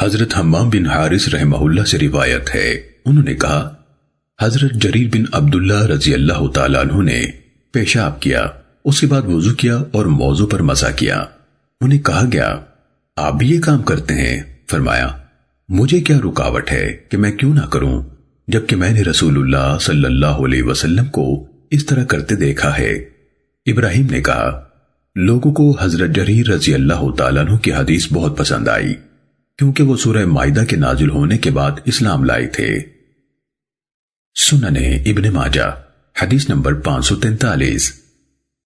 حضرت حمام بن حارث رحمہ اللہ سے روایت ہے۔ انہوں نے کہا، حضرت جریر بن عبداللہ رضی اللہ تعالیٰ عنہ نے پیشاب کیا، اس کے بعد وضو کیا اور موضوع پر مزہ کیا۔ انہیں کہا گیا، آپ بھی یہ کام کرتے ہیں؟ فرمایا، مجھے کیا رکاوٹ ہے کہ میں کیوں نہ کروں، جبکہ میں نے رسول اللہ صلی اللہ علیہ وسلم کو اس طرح کرتے دیکھا ہے۔ ابراہیم نے کہا، لوگوں کو حضرت جریر رضی اللہ تعالیٰ عنہ کی حدیث بہت پسند آئی۔ کیونکہ وہ سورہ معدہ کے نازل ہونے کے بعد اسلام لائے تھے۔ سننے ابن ماجہ، حدیث نمبر پانچ سو تینتالیس۔